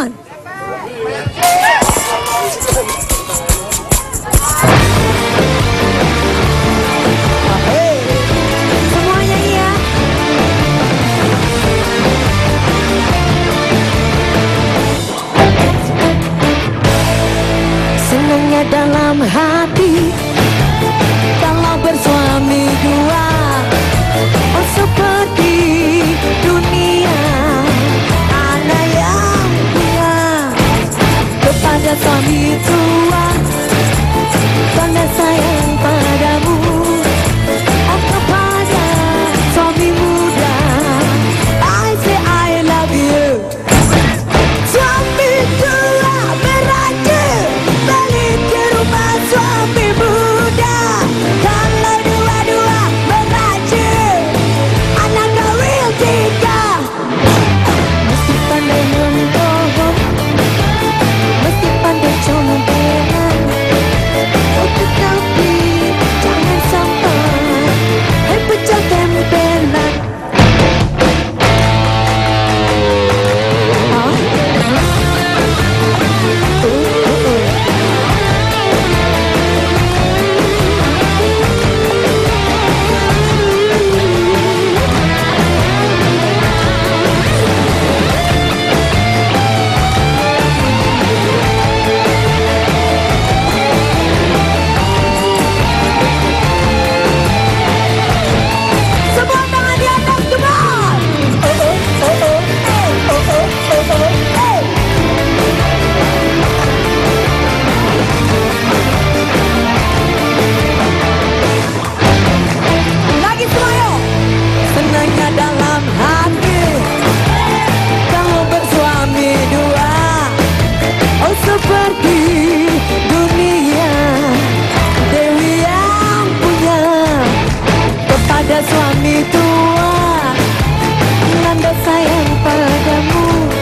one. that for me suami tua. Nanda sayang padamu.